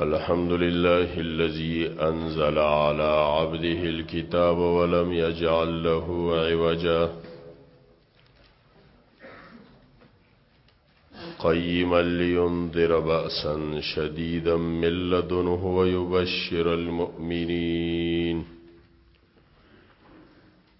الحمد لله الذي انزل على عبده الكتاب ولم يجعل له عوجا قيما لينذر بأسا شديدا من لدنه ويبشر المؤمنين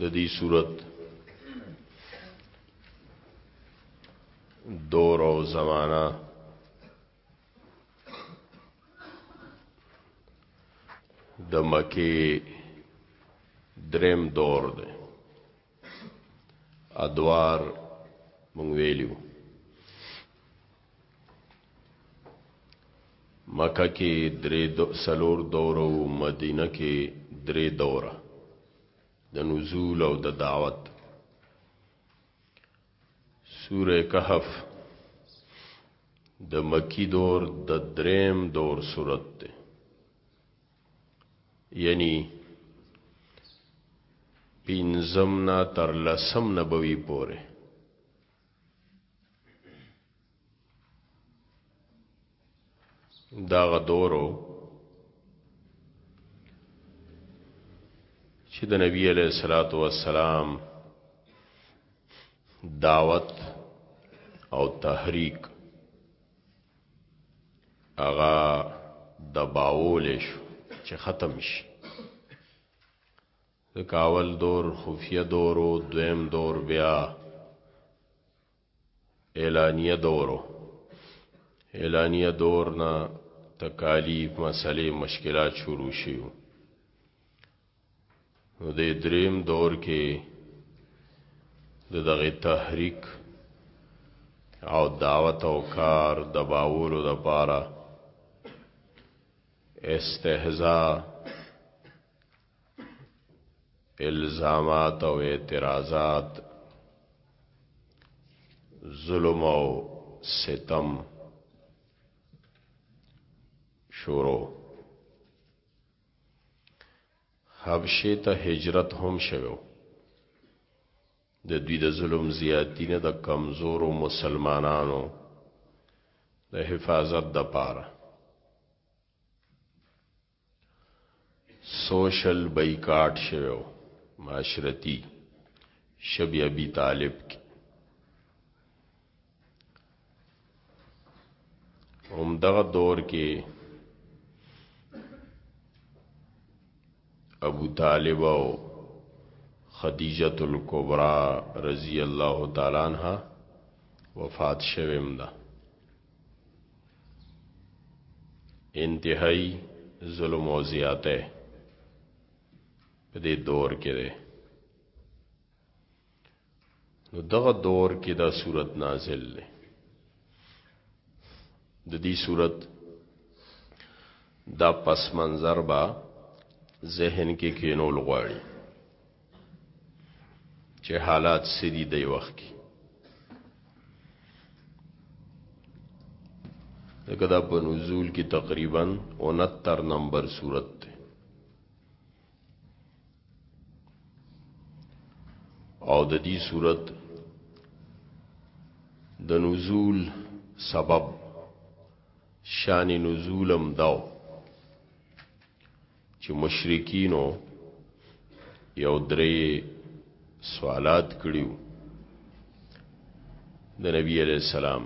د دې صورت دور او زمانہ د مکه دریم دور دی ادوار مونږ ویلو مکه کې درې دو سلور دوره او مدینه کې درې دوره د نزول او د دعوت سوره کهف د مکی دور د دریم دور صورت ده یعنی پینزم نا تر لسم نبوی پوره دا غدورو چې د نبی علیہ الصلات والسلام دعوت او تحریک اغا دباول شو چې ختم شي ځکه اول دور خفیه دور و دویم دور بیا اعلانیه دور و اعلانیه دور نه تکالیف مسلې مشکلات شروع شیو نو د دریم دور کې د دغه تحریک او دعوت او کار د باولو د پاره استهزاء الزامات او اعتراضات ظلم او ستم شروع حبشه ته هجرت هم شوو د دوی د ظلم زیاتی نه د کمزورو مسلمانانو د حفاظت د پاره سوشل بایکاټ شوی و معاشرتی شب ابی طالب کی هم دغه دور کې ابو طالب او خدیجه الکبرى رضی الله تعالی عنها وفات شویم ده انتهایی ظلم او زیاته په دې دور کې ده نو دغه دور کې دا صورت نازل ده د دې صورت دا پس منظر با ذهن کې کینول غواړي چې حالات سدي دی وخت کې دغه د په نزول کې تقریبا 69 نمبر صورت ده او د دې صورت د نزول سبب شان نزولم داو چې مشرکینو یو درې سوالات کړیو د نبی علیہ السلام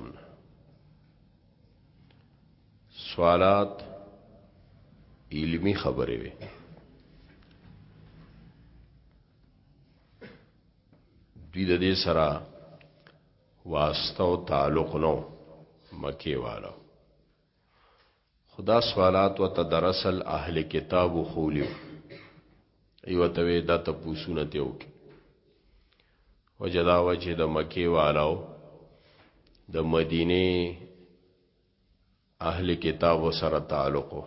سوالات علمی خبره وي دوی د دې سره واسطه او تعلق نو مکه والو خو دا سوالات ورته در اصل اهل کتابو ښولي وو. ای ورته ویې دا تپوسونه ترې وکړي. وجه دا وه چې د مکې والاو د مدینې اهل کتابو سره تعلق وو.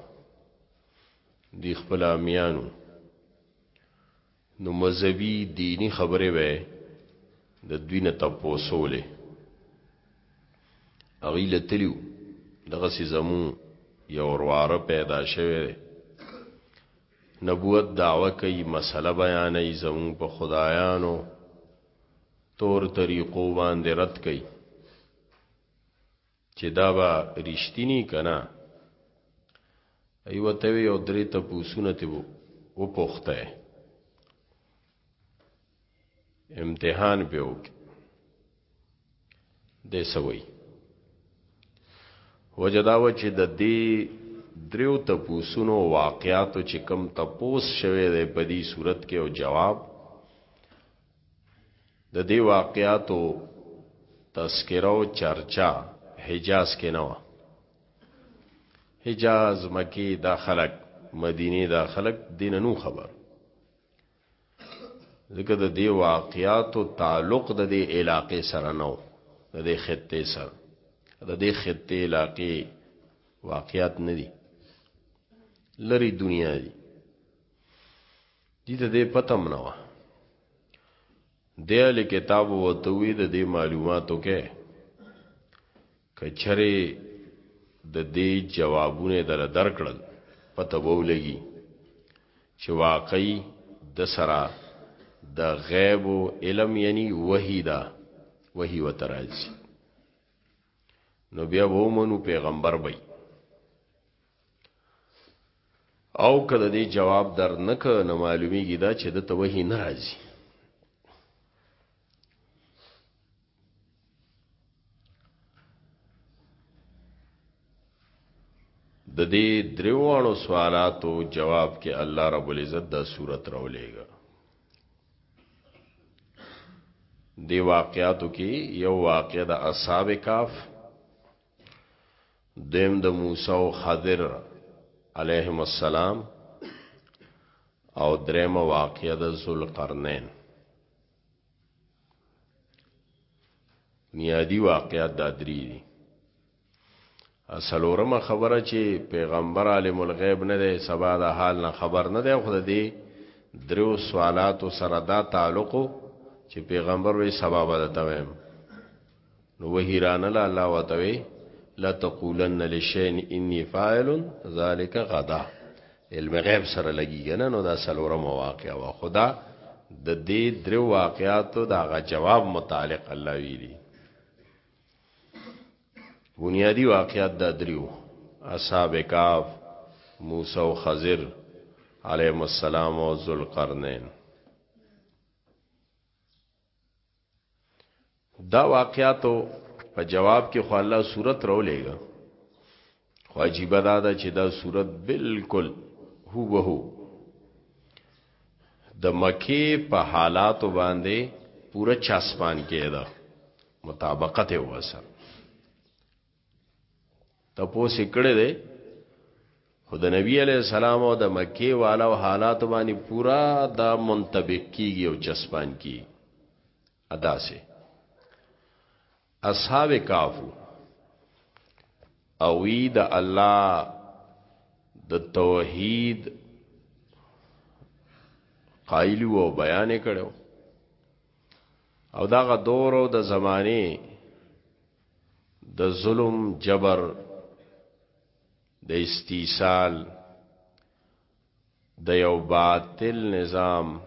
دی خپل امیانو نو مذهبی دینی خبری به د دوی نه تپوسولې هغوی له تلي وو دغسې زموږ یو ورواره پیدا شوی دی نبوت دعوه کوي مسله بیانوي زموږ په خدایانو طور طریقو باندې رد کوي چې دا به رښتینی کنه ایو ته یو درې ته پوسونه ته وو او پوښته امتحان به وک د سوي وجداو چې د دې دریو ته پوسونو واقعاتو چې کم تپوس شوه د پدی صورت کې او جواب د دې واقعاتو تذکره او چرچا حجاز کې نه و حجاز مکی دا خلق مدینه دا خلق دین نو خبر ځکه د دې واقعاتو تعلق د دې علاقې سره نه و د دې خطې سره د دې خطې علاقې واقعات نه دي لری دنیا دي دي ته دې پتم نه و دی له کتاب وته وی د دې معلوماتو کې کچره د دې جوابونه در درکړل پته وولګي چې واقعي د سره د غیب او علم یعنی وحی دا وحی وتراځي نو بیا ومنو پیغمبر بې او کله دې جواب در نک نه معلومیږي دا چې د توهی ناراضي د دې دریوانو سوالاتو جواب کې الله رب العزت دا صورت راولېګا دی واقعاتو کې یو واقع د اصحاب کاف دیم د موسی او خضر علیهم السلام او دریم واقعه د ذوالقرنین نیادی واقعات دا دری دی اصلورمه خبره چې پیغمبر عالم الغیب نه دی سبا د حال نه خبر نه دی خود دی درو سوالات سره دا تعلق چې پیغمبر وی سبا بدتویم نو وهیرانل الله وتوی لا تقولن لشین انی فاعل ذالک غدا علم غیب سره لګی کنه نو دا سلوره مواقع وا خدا د دې درو واقعاتو دا غ جواب متعلق الله ویلی بنیادی واقعات دا دریو اصحاب کاف موسی او خضر علیهم السلام او ذوالقرنین دا واقعاتو په جواب کې خو الله صورت راولېګا خو عجیب دا ده چې دا صورت بالکل هو به هو د مکی په حالاتو باندې پوره چاسپان کېده مطابقت یې وسه تپوس کړي دي خو د نبی علی السلام او د مکی والا او حالات باندې پورا دا منطبق کیږي او چسپان کی ادا سه اصحاب کافو او وی د الله د توحید قائل او بیان کړو او دا غ دور او د زمانه د ظلم جبر د استیصال د یو باطل نظام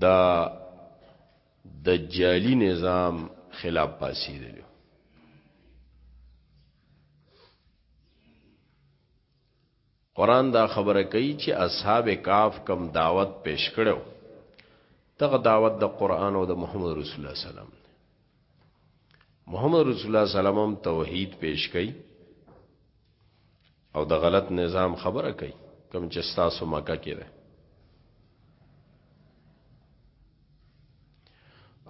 دا دجالی نظام خلاف پاسی دلیو قرآن دا خبره کوي چې اصحاب کهف کوم دعوت پیش کړو دغه دعوت د قرآن او د محمد رسول الله سلام محمد رسول الله سلام هم توحید پیش کړي او د غلط نظام خبره کوي کوم چې تاسو مکه کې ده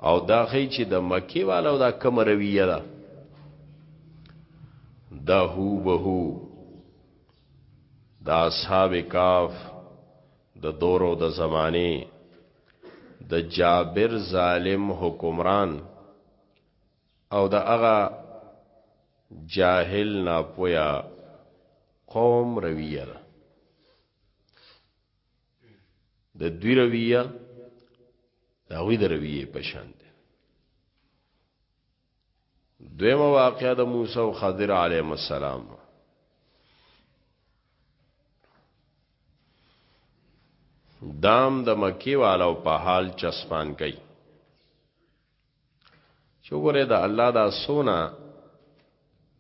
او دا خی چې د مکی والو دا کم رویه ده دا هو به هو دا اصحاب کاف د دورو د زمانه د جابر ظالم حکمران او د هغه جاهل ناپویا قوم رویه ده د دوی رویه دا غوی د رویه پشان ده دویمه واقعه د موسی او خضر علیهم السلام دام د مکی والو په حال چسپان کوي چې وګوره د الله دا سونه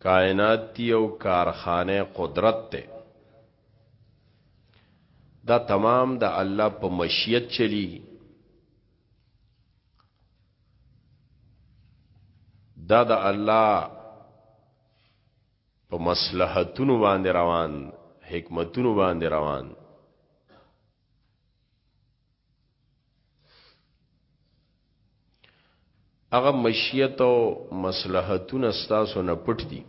کائنات دی او کارخانه قدرت ته دا تمام د الله په مشیت چلی دا د الله په مصلحتونو باندې روان حکمتونو باندې روان هغه مشیت او مصلحتونه ستاسو نه پټ دي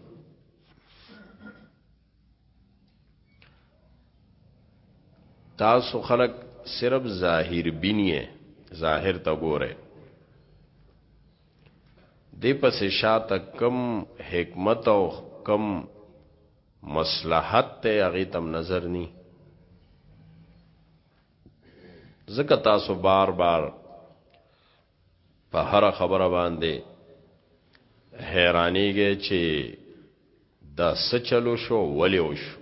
تاسو خلق صرف ظاهر بینیه ظاهر تا ګوره دی پس شاته کم حکمت او کم مصلحت ته هغه تم نظر ني زکه تاسو بار بار په هر خبره باندې حیرانیږي چې دا سچلو شو ولې وشو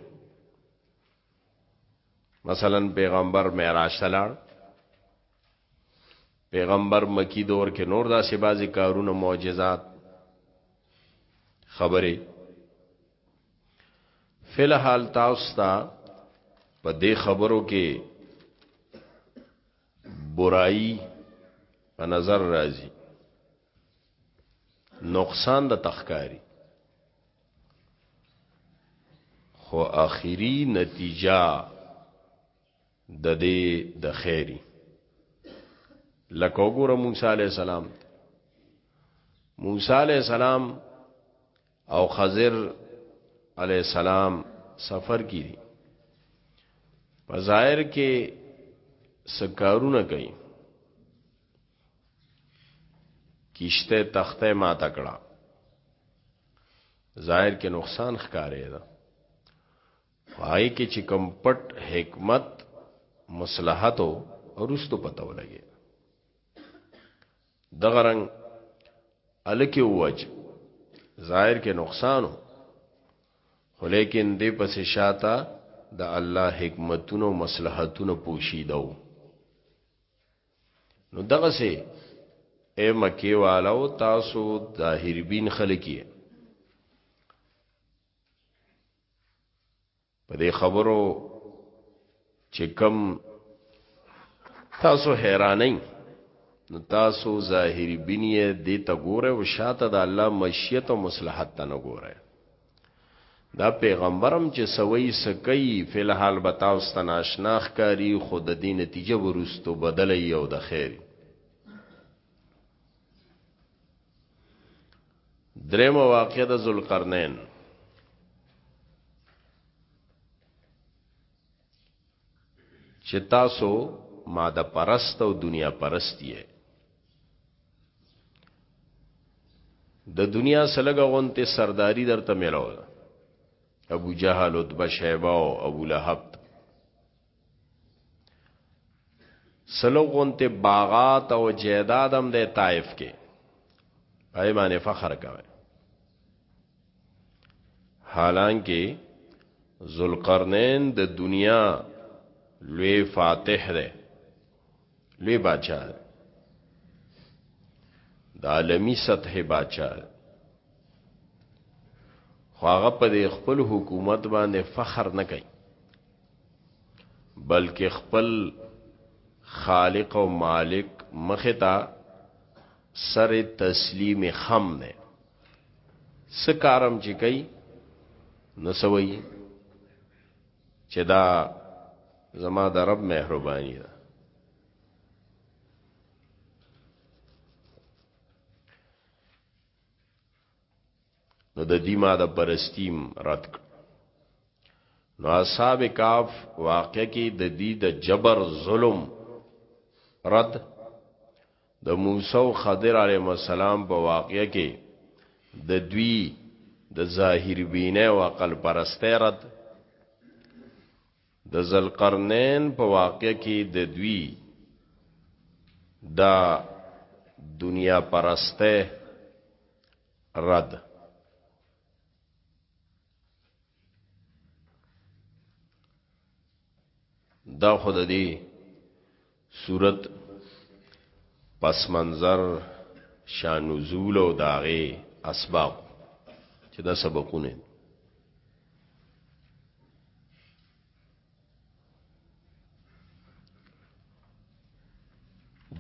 مثلا پیغمبر معراج ته لاړ پیغمبر مکی دور کې نور داسې بعضی کارونه معجزات خبرې فلحال تاسو ته په دې خبرو کې برایی په نظر راځي نقصان د تخکاری خو اخیری نتیجه د دې د خیری لکه وګوره موسی علی السلام موسی علی السلام او خضر علی السلام سفر کی دي په ظاهر کې سکارونه کوي کیشته تخته ما تکړه ظاهر کې نقصان ښکارې ده وای کې چې کم پټ حکمت مصلحت او رستو پته ولګي دغه رنگ الکه وج ظاهر کې نقصان هو خو لیکن دې پسې شاته د الله حکمتونو مصلحتونو پوشیدو نو دغه سي اے مکی والو تاسو ظاهر بین خلکی په دې خبرو چې کم تاسو حیرانئ نو تاسو ظاهری بینیه دې ته ګوره او شاته د الله مشیت او مصلحت ته نه ګوره دا پیغمبرم چې سوي سکي فلحال به تاسو ته ناشنا ښکاري خو د دې نتیجه ورستو بدل یو د خیر درې مواقع د ذوالقرنین چې تاسو ماده پرست او دنیا پرست یې د دنیا سلګه غونته سرداری درته ملو ابو جهل او دبا شیبه او ابو لهب سلګه غونته باغات او جیدادم د طائف کې پای باندې فخر کوي حالانکه ذوالقرنین د دنیا لوی فاتح دی لوی بادشاہ دی د عالمی سطح بادشاہ دی خو هغه په خپل حکومت باندې فخر نه کوي بلکې خپل خالق او مالک مخه تا سر تسلیم خم نه سکارم چې کوي نسوي چې دا زما د رب مهرباني ده نو د دې ما د پرستیم رد کړ نو اصحاب کاف واقع کې د دې د جبر ظلم رد د موسی او خضر علیهم السلام په واقعه کې د دوی د ظاهر بینه او عقل پرسته رد د ذلقرنین په واقع کې د دوی دا دنیا پرسته رد دا خود دی سورت پس منظر شانوزول او داغه اسباب چې دا سبقونه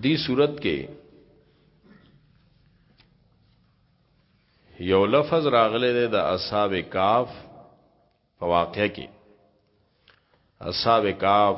دی صورت کې یو لفظ راغلی دی د اصحاب کاف په واقع کې اصحاب کاف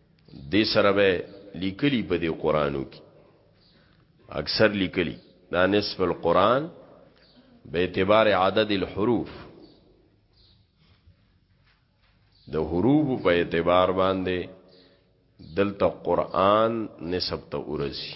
دې سره به لیکلی په دې قرانو کې اکثر لیکلی دا نصف القرآن به اعتبار عدد الحروف د حروف په اعتبار باندې دلته قرآن نسب ته ورسی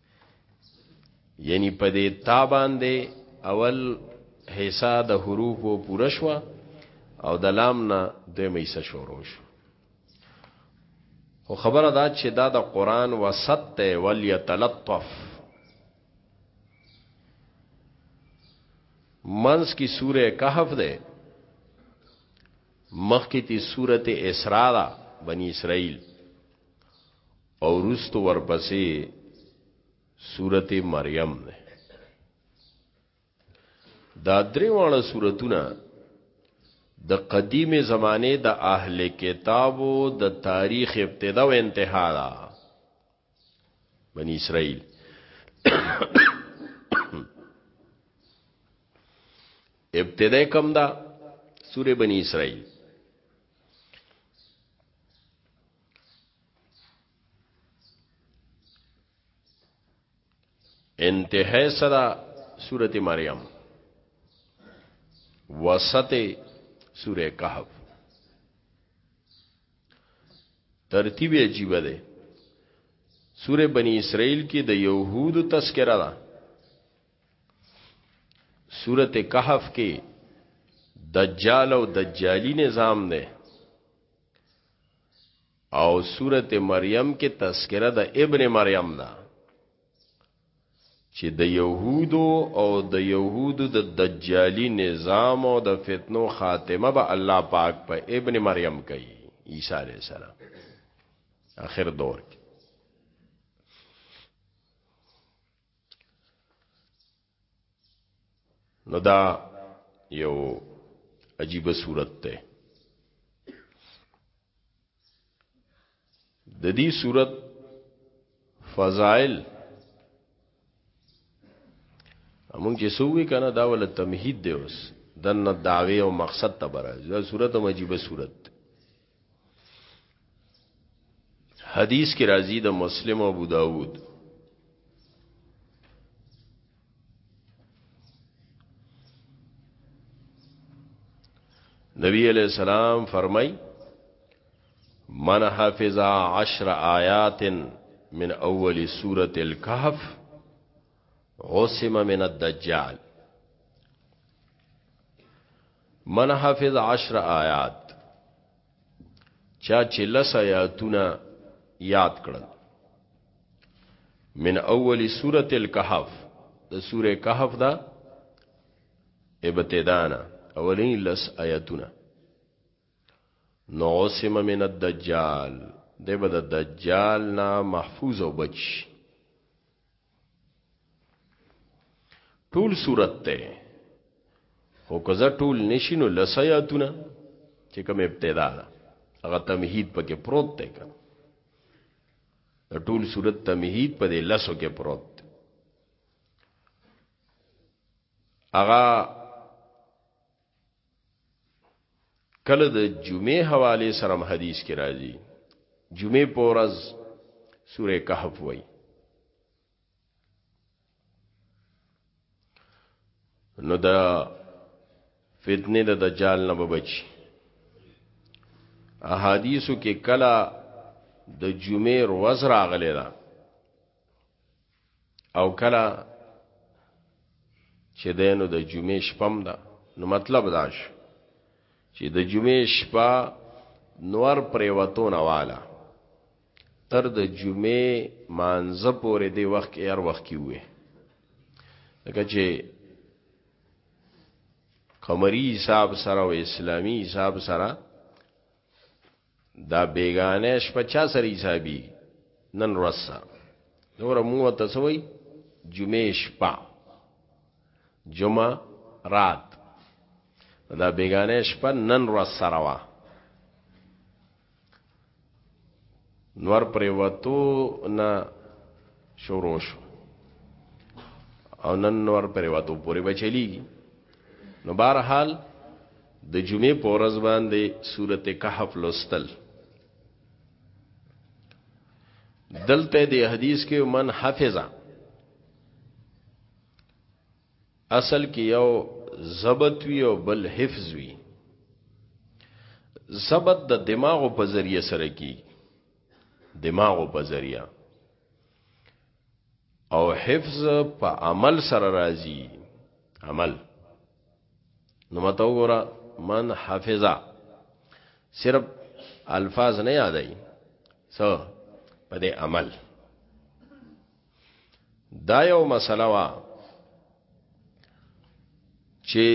یعنی په دې تا باندې اول حصہ د حروفو پوره شو او د لام نه دویمه حصہ شروع شو خو خبره دا چې دا د قران وسط ته وليتلطف منس کی سوره کهف ده مخ کی تی سوره اسراء بنی اسرائیل او رست ورپسې سورته مریم ده دا درې واړه سورتونه د قدیم زمانه د اهل کتابو د تاریخ ابتدا او انتها ده بنی اسرائیل ابتدا کم ده سوره بنی اسرائیل انتهای سره سورت مریم وسط سوره کهف ترتیب عجیب ده سوره بنی اسرائیل کې د یهودو تذکرہ ده سورت کهف کې دجال او دجالی نظام ده او سورت مریم کې تذکره د ابن مریم ده چې د یهودو او د یهودو د دجالی نظام او د فتنو خاتمه به الله پاک په پا ابن مریم کوي عیسی علیہ السلام اخر دور کې نو دا یو عجیب صورت ده د دې صورت فضائل موږ چې سوې کنه دا ول تمهید دی اوس دنه دعوی او مقصد ته برابر دا صورت مجيبه صورت حدیث کی راضی د مسلم او ابو داود نبی علیہ السلام فرمائی من حفظ عشر آیات من اول سورة الكهف عصم من الدجال من حفظ عشر آیات چا چې لس آیاتونه یاد کړل من اول سوره الكهف د سوره کهف دا ابتدانا اولین لس آیاتونه نو عصم من الدجال دی به د دجال نه محفوظ او بچ ټول صورت ته خو کزه ټول نشینو لسیاتونه چې کوم ابتدا ده هغه تمهید پکې پروت دی کنه د ټول صورت تمهید په دې لسو کې پروت هغه کله د جمعې حواله سره حدیث کې راځي جمعې په ورځ سوره کهف وای نو دا فتنه د دجال نه بچي احادیثو کې کله د جمعې ورځ راغلی ده او کله چې دینو د جمعې شپم ده نو مطلب دا شو چې د جمعې شپه نور پریوتو نواله تر د جمعې مانزه پورې دی وخت کې هر وخت کې وې لکه چې قمری حساب سره او اسلامی حساب سره دا بیگانه شپه چا سره حسابي نن ورسا نور موږ ته سوي جمعه شپه جمعه رات دا بیگانه شپه نن ورځ سره وا نور پر وتو نه شروع شو او نن نور پر وتو پوری بچلیږي نو بهرحال د جمعې په ورځ باندې سورته کهف لوستل دلته د حدیث کې من حفظه اصل کې یو ضبط وی او بل حفظ وی ضبط د دماغو په ذریعه سره کی دماغو په ذریعه او حفظ په عمل سره راځي عمل نو مته وګوره من حفظا صرف الفاظ نه یادای سو په دې عمل دا یو مسله وا چې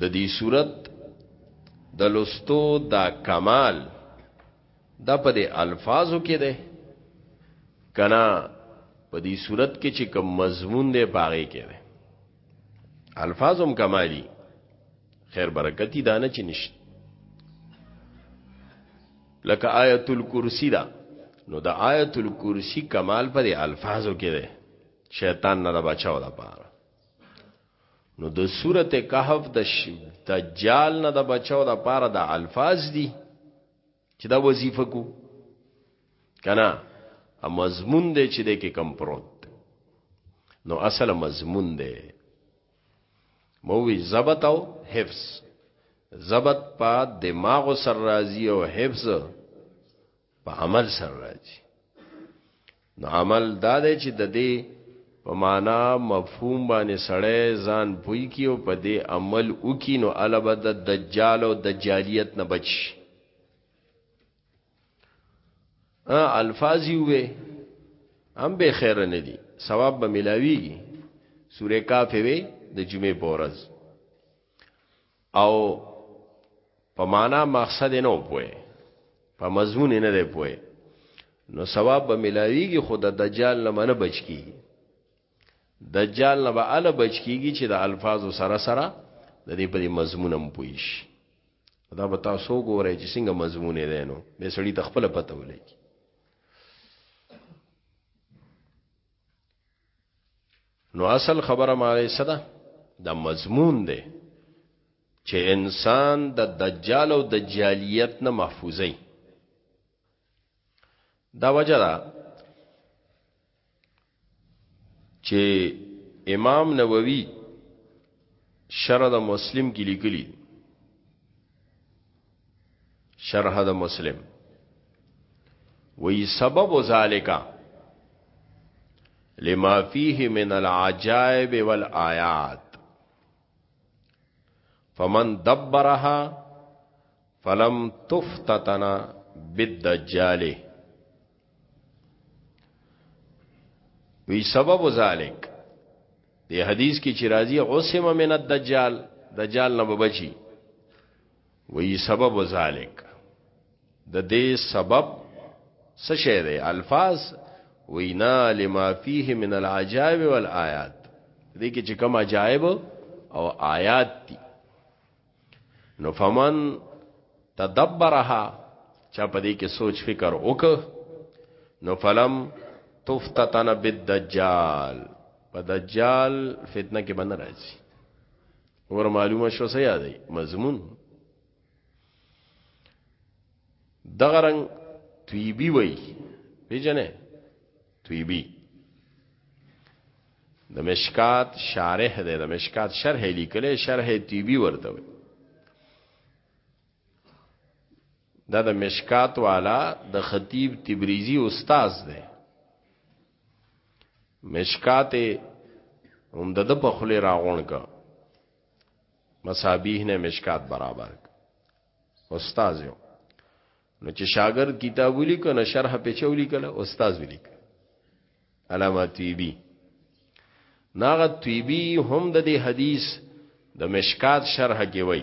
د دې صورت د لستو دا کمال دا په دې الفاظو کې ده کنا په دې صورت کې چې کوم مضمون دی پاره کې ده الفاظم کمالي خیر برکتی دانه چې نشت لکه آیت الکرسی دا نو د آیت الکرسی کمال په دې الفاظو کې ده شیطان نه بچاو دا پاره نو د سورته کهف د دجال نه د بچاو د پاره د الفاظ دي چې دا وظیفه کو کنا ا مضمون دی چې د کې کم پروت نو اصل مضمون دی مووی ضبط او حفظ ضبط په دماغ سر راضی او حفظ په عمل سر راضی نو عمل دا دی چې د دې په معنا مفهوم باندې سړی ځان پوي کی او په دې عمل وکي نو البه د دجال او دجالیت نه بچ ا الفاظ یوې هم به خیر نه دي ثواب به ملاويږي سوره کاف وي د جمعې بورز او په معنا مقصد نه پوي په مضمون نه دی پوي نو ثواب به ملاويږي خود د دجال نه منه بچ کیږي دجال نه به ال بچ کیږي چې د الفاظو سره سره د دې په مضمون هم پوي شي دا به تاسو ګورئ چې څنګه مضمون دی نو به سړی تخپل پته ولګي نو اصل خبره ماره صدا دا مضمون دی چې انسان د دجال او دجالیت نه محفوظي دا وجه ده چې امام نووي شرع د مسلم کې لیکلي شرح د مسلم وی سبب ذالک لما فيه من العجائب والآيات فمن دبرها فلم تفتتنا بالدجال وی سبب ذالک دی حدیث کی چی راضی عصم من الدجال دجال نه بچی وی سبب ذالک د دې سبب څه شی دی الفاظ وینا لما فيه من العجائب والآيات دې کې چې کوم عجائب او آیات دي نو فمن تدبرها چا په دې کې سوچ فکر وک نو فلم تفتتن بالدجال په دجال فتنه کې باندې راځي ور معلومه شو سیا دی مضمون دغه رنگ تویبی وای پیژنې تویبی د مشکات شارح دی د مشکات شرح لیکلې شرح تویبی ورته وای دا د مشکات والا د خطیب تبریزی استاد دی مشکات هم د د پخلی راغون کا مصابیح نه مشکات برابر استاد یو نو چې شاګرد کتاب ولیک نه شرح په چولی کله استاد ولیک علامه طیبی ناغه طیبی هم د دې حدیث د مشکات شرح کې وای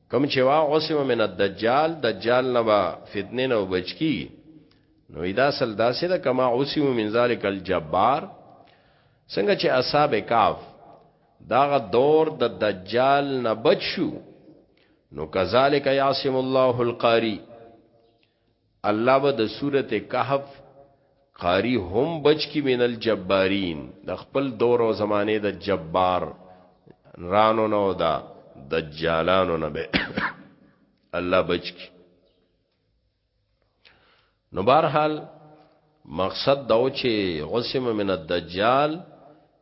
کم چې وا عصم من الدجال دجال نه با فتنه نه بچکی نو ادا سل داسې ده کما عصم من ذلک الجبار څنګه چې اصحاب کاف داغه دور د دا دجال نه بچو نو کذالک یعصم الله القاری الله به د سورته کهف قاری هم بچ کی من الجبارین د خپل دور او زمانه د جبار رانو نو دا دجالانو نه به الله بچ کی نو بهرحال مقصد دا و چې غسم من الدجال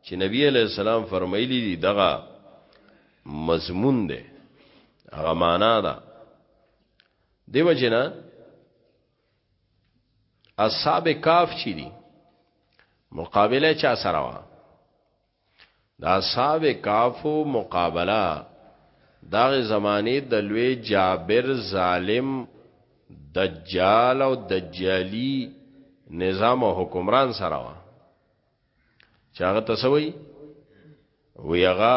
چې نبی علی السلام فرمایلی دی دغه مضمون دی هغه معنا ده دیو جنا اصحاب کاف چي دي مقابله چا سره وا دا اصحاب کافو مقابله داغه زمانه د لوی جابر ظالم دجال او دجالی نظام او حکمران سره وا چې هغه تسوي وی هغه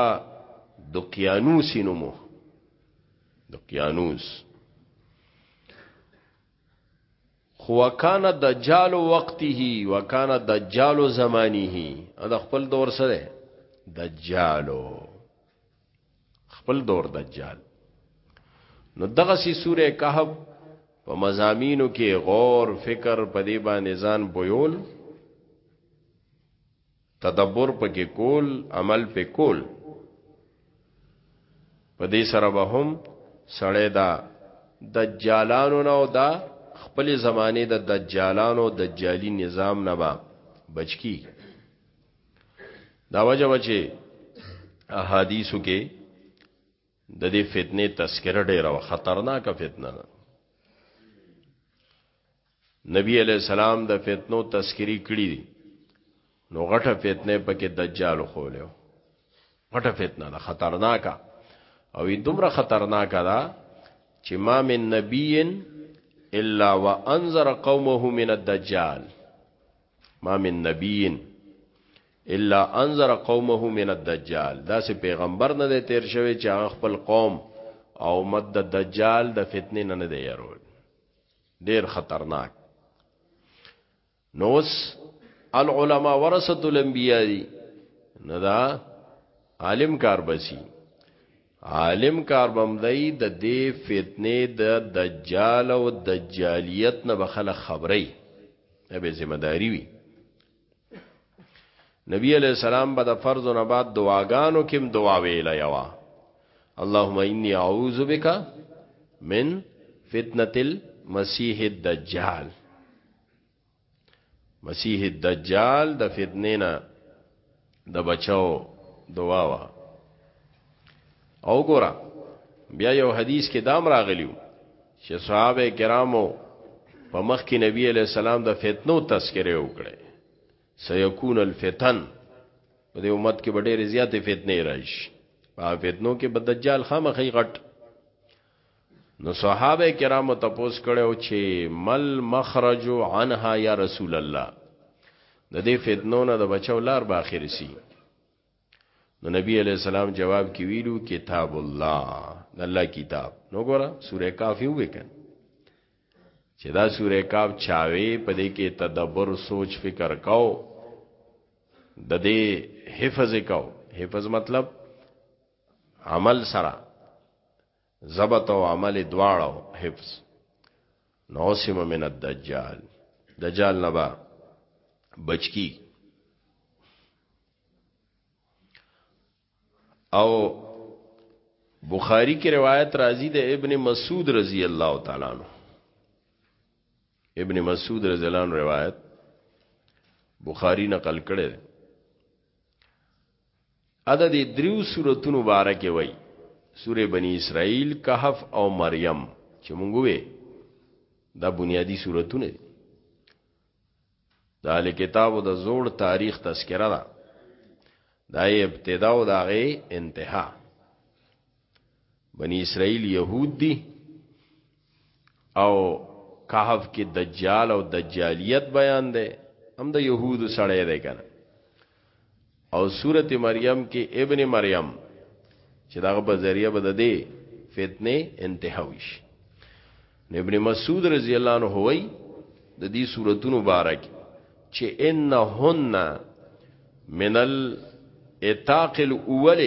د قیانوس نومو د قیانوس خو وکانه دجال وقته وکانه دجال زمانه دا خپل دور سره دجالو خپل دور دجال نو دغه سی سوره کهف په مزامینو کې غور فکر په دې باندې ځان بویول تدبر پکې کول عمل پې کول په دې سره به هم سړی دا دجالانو نه او دا خپل زمانه د دجالانو دجالی نظام نه با بچکی دا وجه وچه احادیثو کې د دې فتنې تذکرہ ډیره خطرناک فتنه ده نبی علی السلام د فتنو تذکری کړی دي نو غټه فتنه پکې دجال خولیو غټه فتنه ده خطرناکه او دومره خطرناکه ده چې ما من نبی الا وانذر قومه من الدجال ما من نبی الا انذر قومه من الدجال دا سه پیغمبر نه دی تیر شوی چې هغه خپل قوم او مد د دجال د فتنې نه نه دی يرول ډیر خطرناک نوس العلماء ورثه الانبیاء دی نه دا عالم کار بسی عالم کاربمدی د دې فتنې د دجال او دجالیت نه به خلک خبري دا به ذمہ داری وي نبی علیہ السلام به د فرض نه بعد دعاګانو کې دعا ویلا یوا اللهم انی اعوذ بک من فتنه المسیح الدجال مسیح الدجال د فتنې نه د بچاو دعا وا او ګورا بیا یو حدیث کې دام راغلیو چې صحابه کرامو په مخ کې نبی علی السلام د فتنو تذکره وکړي سيكون الفتن په دې امت کې ډېرې زیاتې فتنې راشي په فتنو کې بدجال خامخې غټ نو صحابه کرامو تپوس کړو چې مل مخرج عنها یا رسول الله د دې فتنو نه د بچو لار به اخر سي نو نبی علیہ السلام جواب کې ویلو کتاب الله د الله کتاب نو ګوره سوره کاف یو وکړه چې دا سوره کاف چاوي په دې کې تدبر سوچ فکر کاو د دې حفظ کاو حفظ مطلب عمل سره ضبط او عمل دواړو حفظ نوسم من الدجال دجال نبا بچکی او بخاری کی روایت راضی د ابن مسعود رضی الله تعالی عنہ ابن مسعود رضی الله عنہ روایت بخاری نقل کړي ادا دې دریو سورتونو بارکه وای سوره بنی اسرائیل کهف او مریم چې مونږ وې دا بنیادی سورتونه دي دا له کتابو د زوړ تاریخ تذکرہ ده دا ابتدا او داغه انتها بنی اسرائیل یهود دی او کهف کې دجال او دجالیت بیان دی هم د یهود سړی دی کنه او سورت مریم کې ابن مریم چې دغه په ذریعہ بده دی فتنه انتهاویش نو ابن مسعود رضی الله عنه وای د دې سوراتونو باره کې چې انهن من الاتاق الاول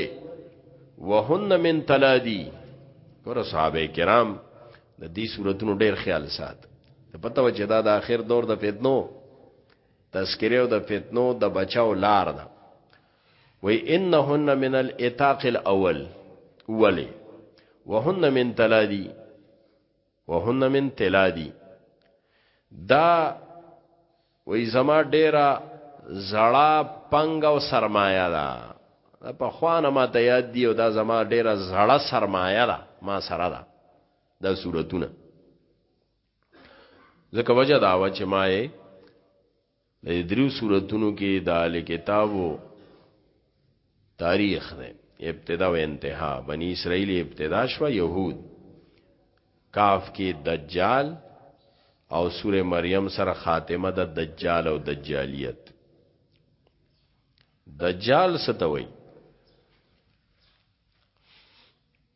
وهن من تلادی ګور صحابه کرام د دې صورتونو ډیر خیال سات ته پته و چې دا د اخر دور د فتنو تذکره او د فتنو د بچاو لار ده وی انهن من الاتاق الاول ولی وهن من تلادی وهن من تلادی دا وی زما ډیره زړه پنګ او سرمایه ده په خوانه ما ته یاد دی او دا زما ډیره زړه سرمایه ده ما سره ده دا صورتونه ځکه وجه دا و چې ما یې د دریو صورتونو کې د اهل کتابو تاریخ دی ابتدا او انتها بنی اسرائیل ابتدا شو یهود کاف کې دجال او سوره مریم سره خاتمه د دجال او دجالیت دجال ستوي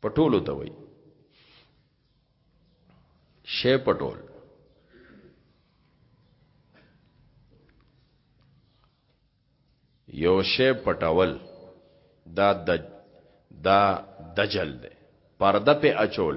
پټولو ته وای شی پټول یو شی پټول دا د دا دجل ده پرده په اچول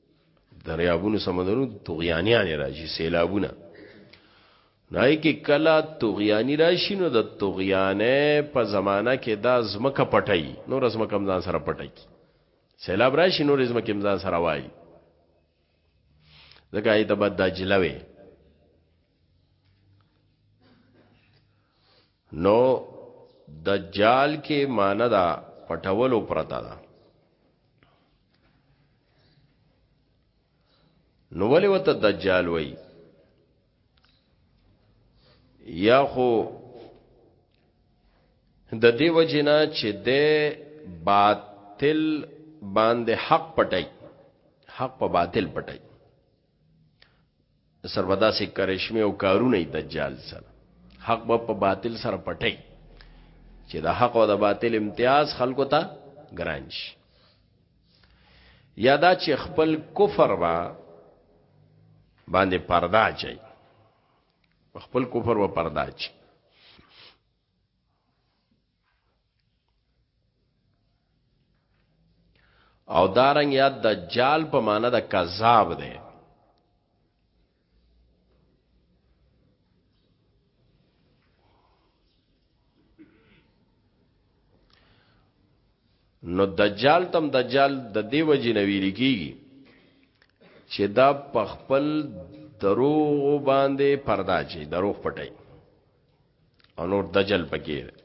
دریابونو سمندرونو طغیانیان راځي سیلابونه نای کې کلا طغیانی راشي نو د طغیانه په زمانہ کې دا زمکه پټي نو رسمه کم ځان سره پټي سیلاب راشي نو رسمه کم ځان سره وایي ځکه ایت بد دجلوي نو دجال کې معنی دا پټولو پرتا ده نو ولې وته دجال وای یا خو د دې وجنا چې د باطل باندې حق پټای حق په باطل پټای سره به داسې کرشمې او کارونه یې دجال سره حق به په باطل سره پټي چې د حق او د باطل امتیاز خلکو ته ګران شي یادا چې خپل کفر با باندې پردا چي خپل کفر و پردا چي او دارنګ یا دجال په معنا د کذاب دی نو دجال تم دجال د دیو جنوی لګي چې دا پخپل دروغ باندې پرداچی دروغ پټي او نور دجل پکې دی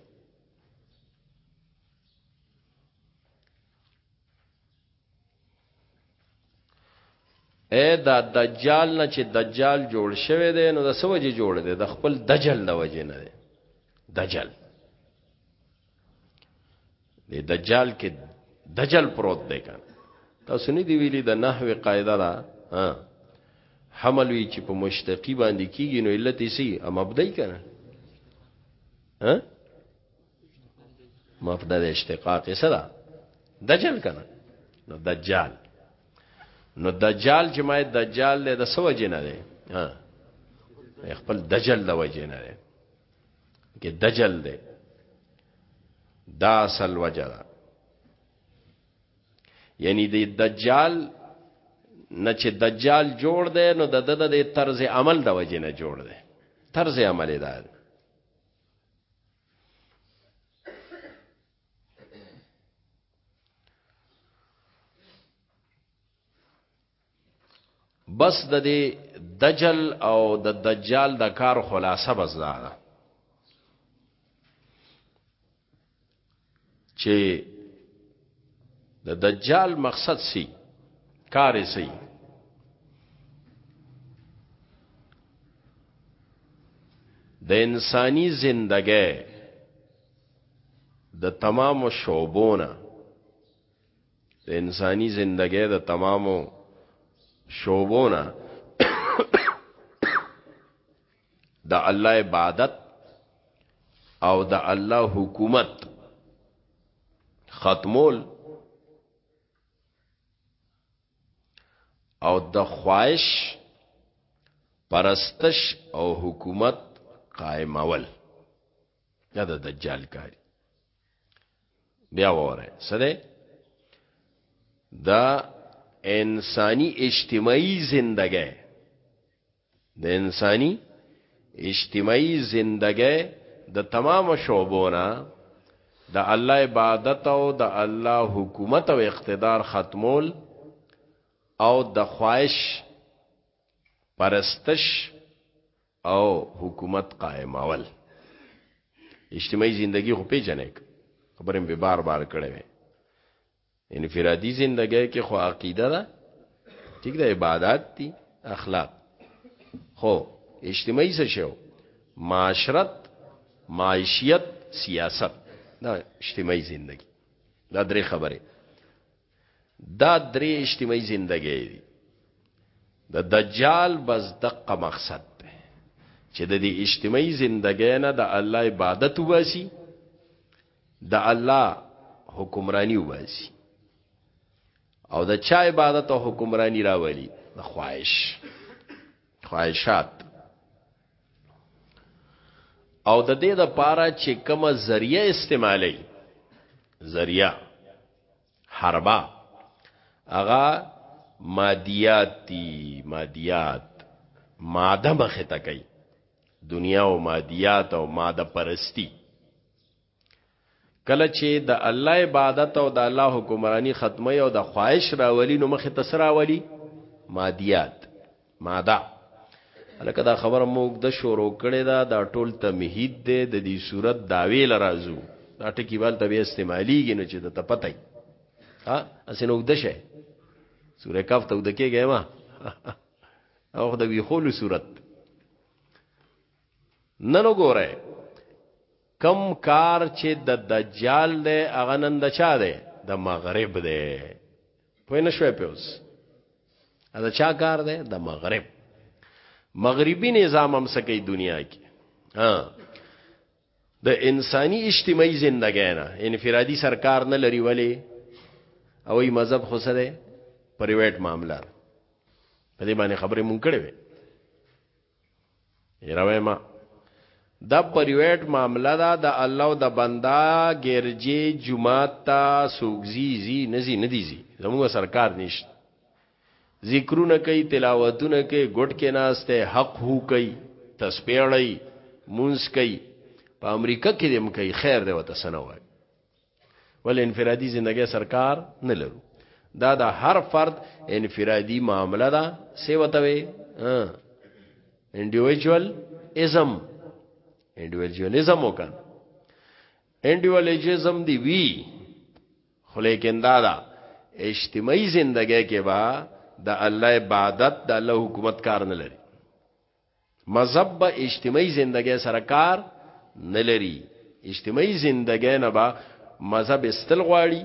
اے دا دجال نه چې دجال جوړ شوی دی نو د سوجي جوړ دی د خپل دجل د وجې نه دی دجل د دجال کې دجل پروت دی کنه تاسو نه دی ویلي د نحوی قاعده ده ها حمل وی چې په مشتقی باندې کیږي نو علت یې سي ام ابدای کنه ها مبدا د اشتقاق یې سره دجل کنه نو دجال نو دجال چې ما دجال له د سو جنہ ده ها خپل دجل د وجه نه ده کې دجل ده دا اصل وجه ده یعنی د دجال نه چې دجال جوړ دی نو د د د طرز عمل د وجې نه جوړ دی طرز عمل دا دی بس د دې دجل او د دجال د کار خلاصه بس دا ده چې د دجال مقصد سی کار سی د انساني زندګۍ د تمام شوبونه د انساني زندګۍ د تمامو شوبو نه د الله عبادت او د الله حکومت ختمول او د خواهش پرستش او حکومت قائمول دا د دجال کاری بیا وره څه ده دا انساني اجتماعي زندګۍ د انساني اجتماعي زندګۍ د تمام شعبونه د الله عبادت او د الله حکومت او اقتدار ختمول او د خواهش پرستش او حکومت قائمول اجتماعي زندگی خو پیژنې خبرې به بار بار کړې وي انفرادي زندګۍ کې خو عقیده ده ټیک ده عبادت دي اخلاق خو اجتماعي څه شو معاشرت معاشیت سیاست دا اجتماعي زندگی دا درې خبره دا درې اجتماعي زندګۍ دي د دجال بس دقه مقصد ده چې د دې اجتماعي زندګۍ نه د الله عبادت وباسي د الله حکمرانی وباسي او د چا عبادت او حکمرانی راولي د خواهش خواهشات او د دې د پاره چې کومه ذریعہ استعمالي ذریعہ حربا اغا مادیات دی مادیات ماده مخه تکي دنیا او مادیات او ماده پرستی کله چې د الله عبادت او د الله حکمرانی ختمه او د خواهش راولي نو مخه تسرا ولي مادیات ماده الکه دا خبره موږ د شروع کړي دا د ټول تمهید دی د دې صورت داوی لرازو دا ټکی بل ته استعمالیږي نو چې د تپتای ها اسنه وګد شه سوره کاف ته وګد کېږي ما او خدای وی خولو صورت نن وګوره کوم کار چې د دجال دی هغه نن د چا دی د مغرب دی پوه نه شوې پیوس دا چا کار دی د مغرب مغربي نظام هم سکی دنیا کې ها د انساني اجتماعي زندګۍ نه انفرادي سرکار نه لري ولی او ای مذهب خو سره پرایویټ معاملات په دې باندې خبرې مونږ کړې وې یروي ما دا پریویټ معامله دا د الله او د بندا ګرځي جمعات تا سوګزي زی نزي ندي زی زموږ سرکار نشت ذکرونه کوي تلاوتونه کوي ګډ کې ناشته حق هو کوي تسبیح لای مونږ کوي په امریکا کې دم کوي خیر دی وته سنوي ول انفرادي زندګي سرکار نه لرو دا د هر فرد انفرادي معامله ده سی وتوي انډیویډوال ازم انډیویډوالزم وکړه انډیویډوالزم دی وی خو لیکن دا دا اجتماعي زندګۍ کې با د الله عبادت د الله حکومت کار نه لري مذهب به اجتماعي زندګۍ سره کار نه لري اجتماعي زندګۍ نه به مذهب استل غواړي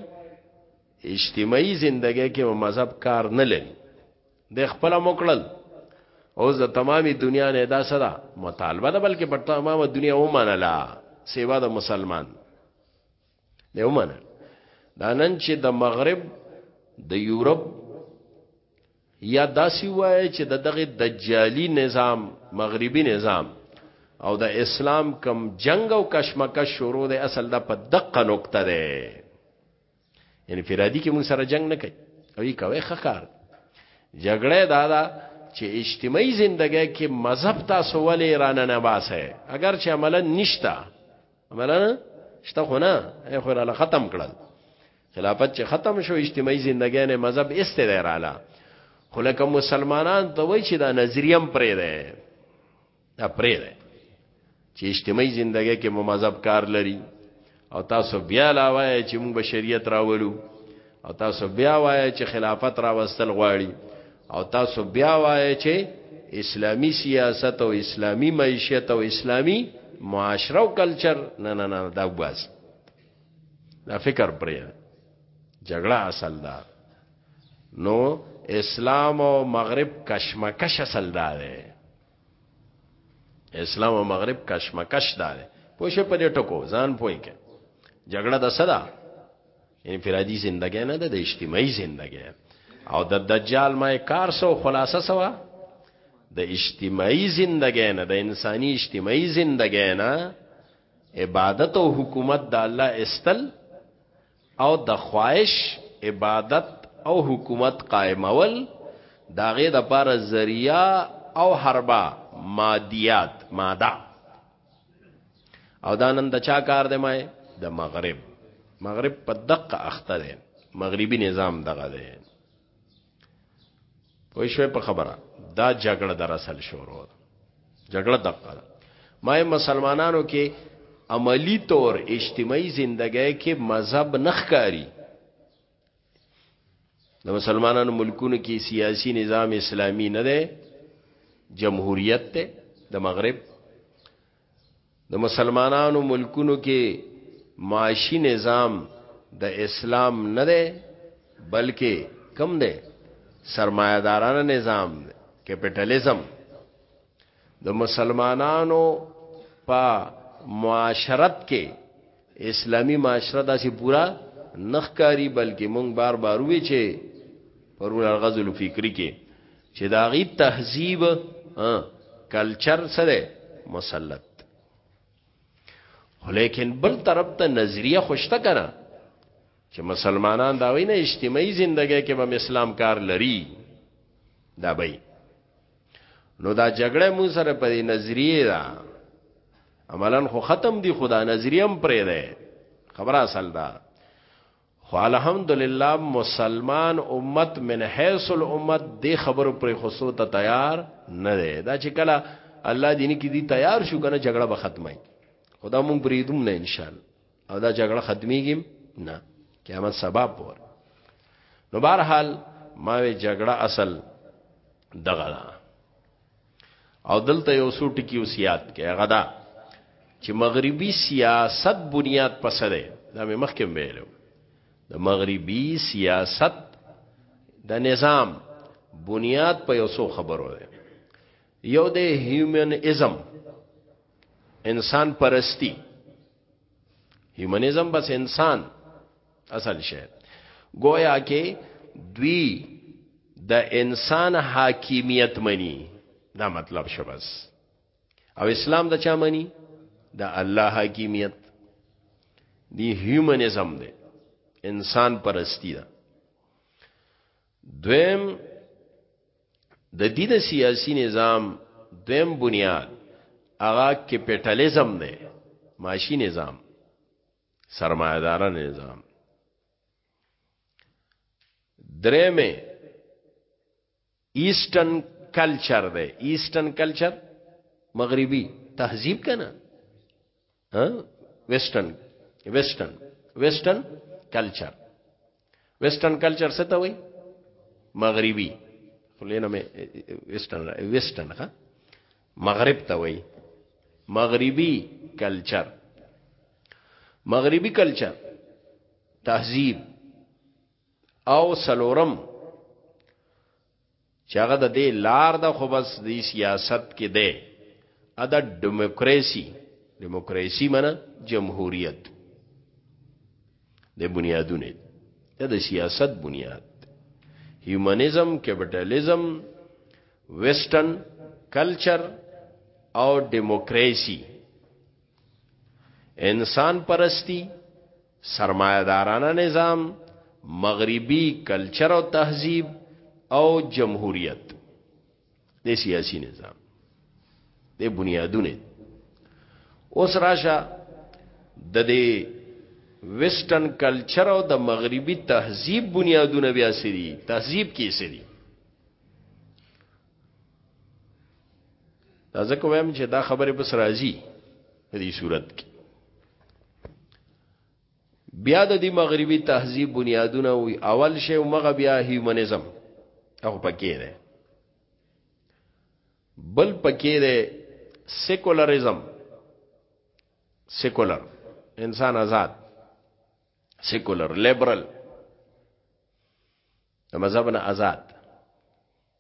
اجتماعي زندګۍ کې به مذهب کار نه لري د خپل مکړل او د تمامي دنیا نه دا سره مطالبه ده بلکې په تمامه دنیا ومنله سیوا د مسلمان دی ومنه دا نن چې د مغرب د یورپ یا داسی ووایه چه ددغه دجالی نظام مغربی نظام او د اسلام کم جنګ او کشمکش شروع ده اصل دا په دقه نقطه ده یعنی فرادی کې موږ سره جنگ نه کوي او یې کوي خکار جګړه دا ده چې اجتماعي زندګۍ کې مذهب تاسو ولې رانه نه باسه اگر چې عملا نشتا عملا شته خو نه خو را ختم کړل خلافت چې ختم شو اجتماعي زندګۍ نه مذهب استدراله خو لکه مسلمانان ته وای چې دا نظریم پرې ده دا پرې ده چې اجتماعي زندګۍ کې مو مذهب کار لري او تاسو بیا لا وای چې موږ بشریت راولو او تاسو بیا وای چې خلافت راوستل غواړي او تاسو بیا وای چې اسلامی سیاست او اسلامی معیشت او اسلامی معاشره او کلچر نه نه نه دا بس دا فکر پرې جګړه اصل ده نو اسلام او مغرب کشمکش اصل ده اسلام او مغرب کشمکش ده پوه شو په دې ټکو ځان پوي کې جګړه د صدا انفرادي زندګی نه ده د اجتماعي زندګی او د دجال ما کار سو خلاصه سوا د اجتماعي زندګی نه د انساني اجتماعي زندګی نه عبادت او حکومت د الله استل او د خواهش عبادت او حکومت قائمول داغه د پاره ذریعہ او حربا مادیات ماده او دا نن د چا کار دی مای د مغرب مغرب په دقه اخته دی مغربي نظام دغه دی پوه شوې په خبره دا جګړه در اصل شروع ده جګړه دغه ده ما مسلمانانو کې عملی طور اجتماعي زندګۍ کې مذهب نخکاری د مسلمانانو ملکونو کې سیاسی نظام اسلامی نه ده جمهوریت ده د مغرب د مسلمانانو ملکونو کې معاشي نظام د اسلام نه دی بلکې کم دی سرمایه دارانه نظام دی کپټالیزم د مسلمانانو په معاشرت کې اسلامی معاشره داسې پورا نخکاری بلکې مونږ بار بار وی چې پرون الغزل فکری کې چې دا غي تهذیب کلچر سره مسلط خو لیکن بل طرف ته نظریه خوشته کنه چې مسلمانان دا وینه اجتماعي ژوندۍ کې به اسلام کار لري دا به نو دا جګړه مون سره په نظریه ده عملا خو ختم دی خدا نظریه هم پرې ده خبره اصل ده خو الحمدلله مسلمان امت من حیث الامت دې خبر پر خصو ته تیار نه ده دا چې کله الله دیني کې دي تیار شو کنه جګړه به ختمه خدا مونږ بریدوم نه ان شاء الله او دا جګړه ختميږي نه قیامت سبب پور نو بهر حال ما وی جګړه اصل دغه دا او دلته یو سو ټکی وسیات کې هغه دا چې مغربي سیاست بنیاد پسره دا مې مخکې ویلو د مغربي سیاست د نظام بنیاد په یو سو خبرو ده یو د هیومن ازم انسان پرستی هیومنزم بس انسان اصل شی گویا کې دوی د انسان حاکمیت منی دا مطلب شو بس او اسلام د چا منی د الله حاکمیت دی هیومنزم دی انسان پرستی ده دویم د دې د سیاسي نظام دویم بنیاد هغه کپټالیزم دی معاشي نظام سرمایدارا نظام درېمه ایسټن کلچر دی ایسټن کلچر مغربي تهذیب کنه ها ویسټرن ویسټرن ویسټرن کلچر ویسټرن کلچر څه ته وایي مغربي خلینو مې ویسټرن ویسټرن ها مغرب ته وایي مغربي کلچر مغربي کلچر تهذیب او سلورم چې هغه د دې لار د خو بس د سیاست کې دی ا د دیموکراسي دیموکراسي معنی جمهوریت د بنیادونه دا د سیاست بنیاد هیومنزم کیپټالیزم ویسټرن کلچر او دیموکراسي انسان پرستی سرمایه دارانه نظام مغربي کلچر او تهذیب او جمهوریت د سیاسی نظام د بنیادونه اوس راشه د دې ویسټرن کلچر او د مغربي تهذیب بنیادونه بیا سری تهذیب کې سری دا ځکه وایم چې دا خبره بس راځي په دې صورت کې بیا د دې مغربي تهذیب بنیادونه وي اول شی مغه بیا هیومنزم هغه پکې ده بل پکې ده سیکولرزم سیکولر انسان آزاد سیکولر لیبرل د مذهب نه آزاد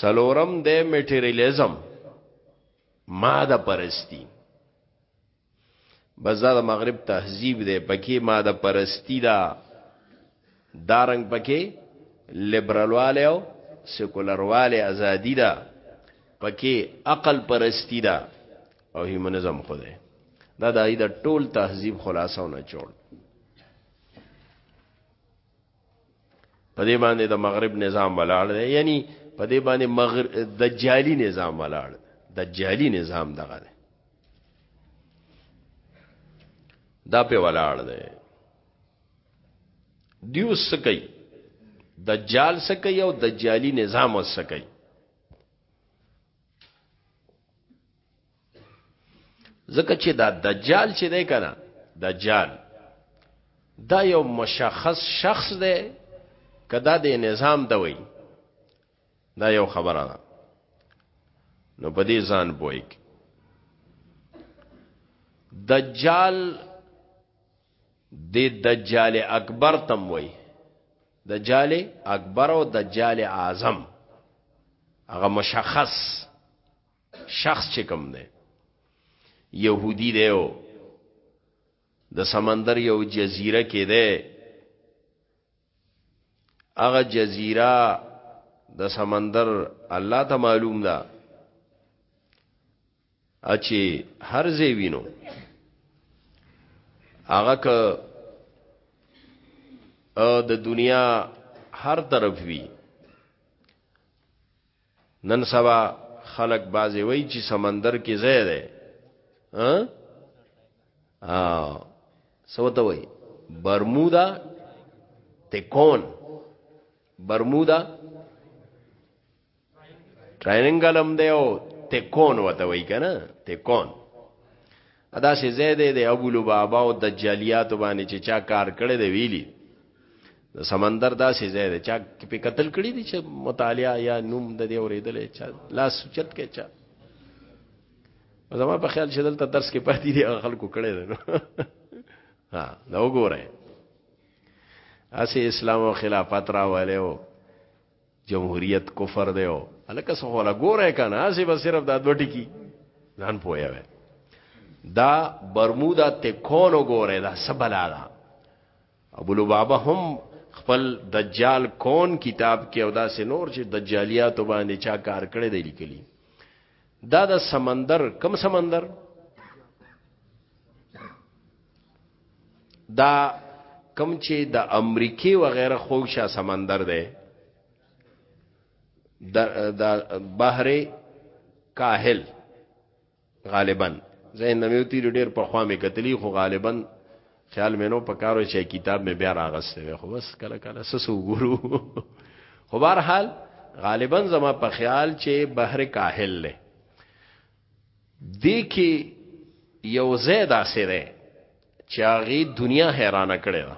سلورم د میټیریالیزم ماده پرستی بزاد مغرب تهذیب دی پکې ماده پرستی دا دارنګ پکې لیبرالواله او سیکولرواله ازادي ده پکې عقل پرستی ده او هیومنزم خو ده دا د ټول تهذیب خلاصونه جوړ په دې باندې د مغرب نظام ولاړ دی یعنی په دې باندې مغرب دجالی نظام ولاړ دی دجالی نظام دغه دی دا په ولاړ دی دیو سکی دجال سکی او دجالی نظام وسکی ځکه چې دا دجال چې دی کنه دجال دا یو مشخص شخص دی کدا د نظام دوی دا یو خبره ده نو په دې ځان بویک دجال د دجال اکبر تم وای دجال اکبر او دجال اعظم هغه مشخص شخص چې کوم دی يهودي دی او د سمندر یو جزیره کې دی هغه جزیره د سمندر الله ته معلوم ده اچي هر ځای وینو هغه که د دنیا هر طرف وی نن سبا خلک بازی وای چې سمندر کې ځای دی ها ا سوته وای برمودا تکون برمودا ټریننګ علم دی او تکون وته وای کنه تکون ادا سي زید دی ابو لبابا او دجالیات باندې چې چا کار کړی دی ویلی د سمندر داسې ځای دی چا په قتل کړی دی چې مطالعه یا نوم د دې اورېدلې چا لاس چت کې چا زما په خیال چې دلته درس کې پاتې دي خلکو کړی دی نو ها دا وګورئ اسی اسلام او خلافت را والے او جمهوریت کفر دی او الکه څه ولا ګوره کنه اسی به صرف دا دوه ټکی ځان پویا وې دا برمودا تکونو ګوره دا سبلا دا ابو لبابا هم خپل دجال کون کتاب کې او دا سه نور چې دجالیات باندې چا کار کړی دی لیکلی دا د سمندر کم سمندر دا کم چې د امریکای و غیره خوښه سمندر دی د د بحر کاهل غالبا زه نمیو تیر ډیر په خوا مې کتلی خو غالبا خیال مې نو پکارو چې کتاب مې بیا راغسته وي خو بس کله کله سسو ګورو خو بهر حال غالبا زما په خیال چې بحر کاهل له دی کې یو زید اسې ده چې هغه دنیا حیرانه کړي ده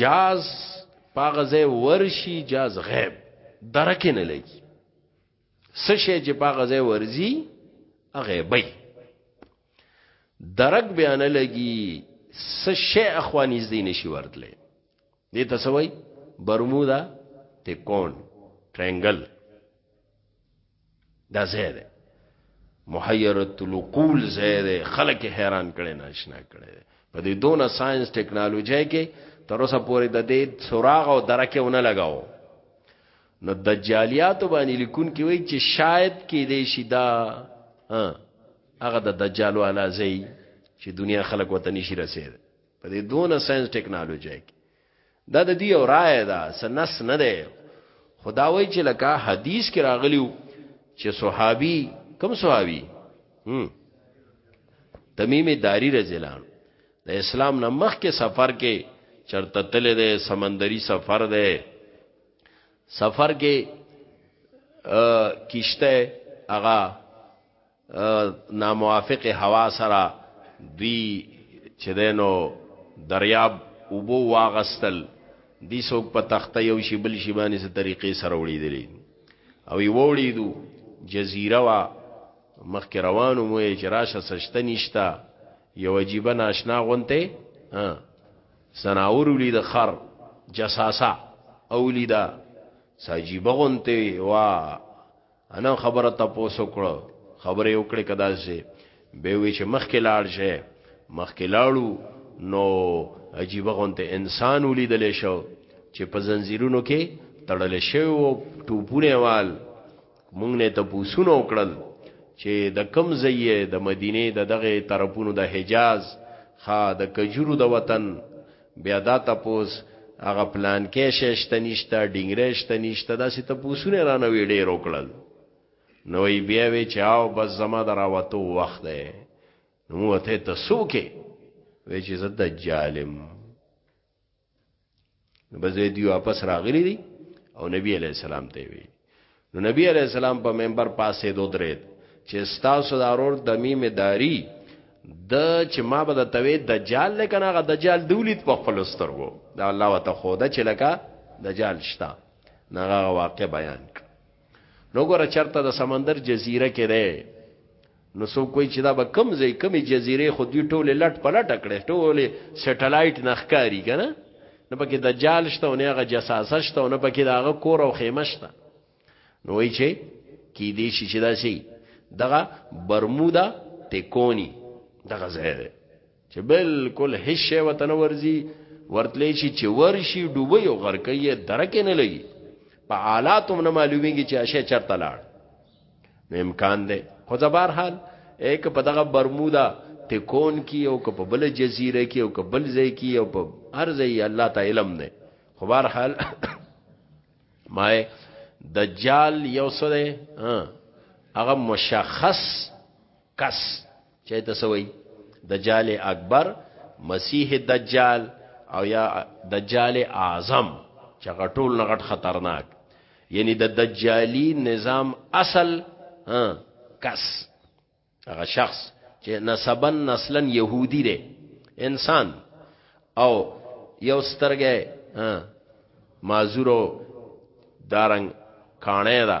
جاز پاغزه ورشي جاز غیب درکه نه لګي څه شی چې په غزه ورزي هغه بي درک بیان لګي څه شی اخواني زدي نشي ورتلې دې ته سوي برمودا ته کون ټرینګل دا زیاده محیرت القول زیاده خلک حیران کړي ناشنا کړي په دې دونه ساينس ټکنالوژي کې تر اوسه پورې د دې سراغ او درکه ونه لگاو نو دجالیاتو باندې لیکونکي وایي چې شاید کې دی شي دا هغه د دجال والا زی چې دنیا خلک وته نشي رسید په دې دونه ساينس ټکنالوژي کې دا د دې او رائے دا سنس نه دی خداوی چې لکه حدیث کې راغلیو چې صحابي کم صحابي هم تمیم داری رضی الله عنه د اسلام نه مخ کې سفر کې چرته تل دی سمندري سفر دی سفر کې کیشته هغه ناموافق هوا سره دوی چې دینو دریاب وبو واغستل دی څوک په تخته یو شی بل شی باندې سره طریقې سره وړي دي او یو وړي دو جزیره وا مخک روانو مو چې راشه سشته نشتا یو عجیب ناشنا غونته ځناور ولید خر جساسا اولیدا ساجیبه غونته وا انا خبره تاسو کړو خبره یو کړې کدا سي به وی چې مخ کې لاړ شي مخ کې لاړو نو عجیب غونته انسان ولیدل شو چې په زنجیرونو کې تړل شوی وو ټوپونه وال موږ نه تپوسونه وکړل چې د کم ځای د مدینه د دغه طرفونو د حجاز خا د کجورو د وطن بیا دا تپوس هغه پلان کې ششته نشته ډینګره شته نشته دا سي تپوسونه را نه ویډې روکړل نو ای بیا وی چاو بس زما دراوتو وخت دی نو ته ته سوکه وی چې زه دجالم نو بځې دی واپس راغلی دی او نبی علی السلام ته وی نو نبی علی السلام په منبر پاسې دو درید چې ستاسو دارور د میم داری د چې ما به د توی دجال لکنه غ دجال دولید په خپل سترګو دا الله وت خو د چې لکه دجال شتا نغه واقع بیان کړ نو ګوره چرته د سمندر جزیره کې ده نو سو کوئی چې دا به کم ځای کمی جزیره خو دوی ټوله لټ پلټ کړي ټوله سټلایټ نخکاری کنه نه پکې دجال شته او نه هغه جساسه شته او نه پکې داغه کور او خیمه شته نو وی چې کی دې شي چې دا شي دغه برمودا تکونی دغه ځای چې بالکل هیڅ شی وته نه ورځي ورتلې شي چې ورشي ډوبي او غرقې درکې نه لګي په حالاتو نه معلومیږي چې اشی چرته لاړ نو امکان دی خو زبر حال یک په دغه برمودا تکون کی او که په بل جزیره کی او که بل ځای کی او په هر ځای الله تعالی علم نه خو بهر حال ما دجال یو سره هغه مشخص کس چای ته سوی دجال اکبر مسیح دجال او یا دجال اعظم چې غټول نه غټ خطرناک یعنی د دجالی نظام اصل کس هغه شخص چې نسبا نسلا يهودي دی انسان او یو سترګه معذورو دارنګ کانه دا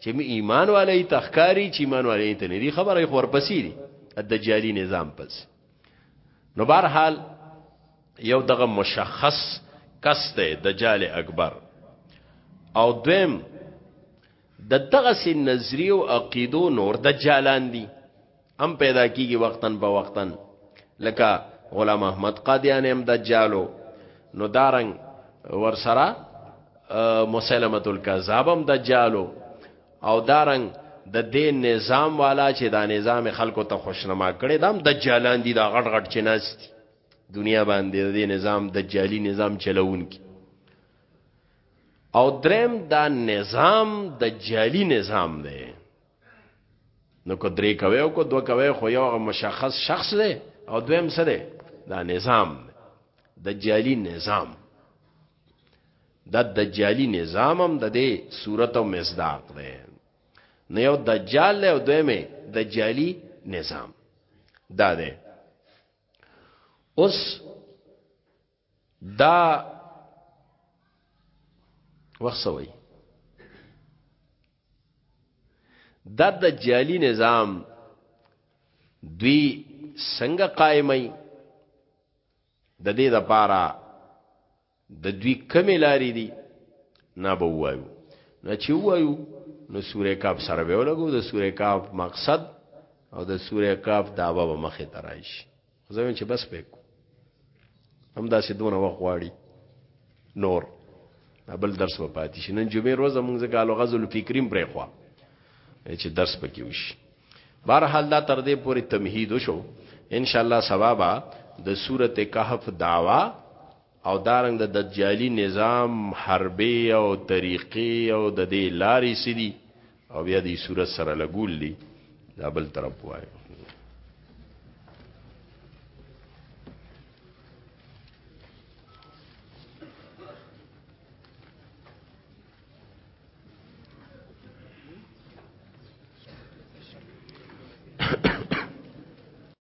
چې می ایمان والي تخکاری چې ایمان والي ته نه دي خبره خو ورپسې دي الدجالی نظام پس نو بهر حال یو دغه مشخص کس دی دجال اکبر او دویم د دغه سي نظریه او عقیدو نور دجالان دي هم پیدا کیږي وقتن په وقتن لکه غلام احمد قادیان هم دجالو نو دارنګ ورسره مسلمت الکذاب هم دجالو او دارنګ د دا دې نظام والا چې دا نظام خلکو ته خوشنما کړي دام دجالان دي دا غټ غټ چناستي دنیا باندې د دې نظام دجالي نظام چلوونکي او درم دا نظام دجالي نظام دی نو کو درې کوي او کو دوه کوي خو یو هغه مشخص شخص دی او دویم څه دی دا نظام دی دجالی نظام دا دجالی نظام هم د دې صورت او مصداق دی نو یو دجال له دویم دجالی نظام دا دی اوس دا وخصوي دا د جعلی نظام دوی څنګه قائمای د دې لپاره د دوی کمی لاري دي نه به وایو نه چې وایو نو سوره کاف سره به ولګو د سوره کاف مقصد او د سوره کاف داوا به مخه ترایشي زه ویم چې بس پې کو هم دا سې دونه وخت غواړي نور بل درس و پاتې شي نن جمعې ورځ موږ زګالو غزل فکریم پرې خو چې درس پکې وشي بهر حال دا تر دې پورې تمهید وشو ان شاء الله سبا د سورته کهف داوا او دارنګ د دجالی نظام حربې او طریقې او د دې لارې سدي او بیا دې صورت سره لګول دي دا بل طرف وایي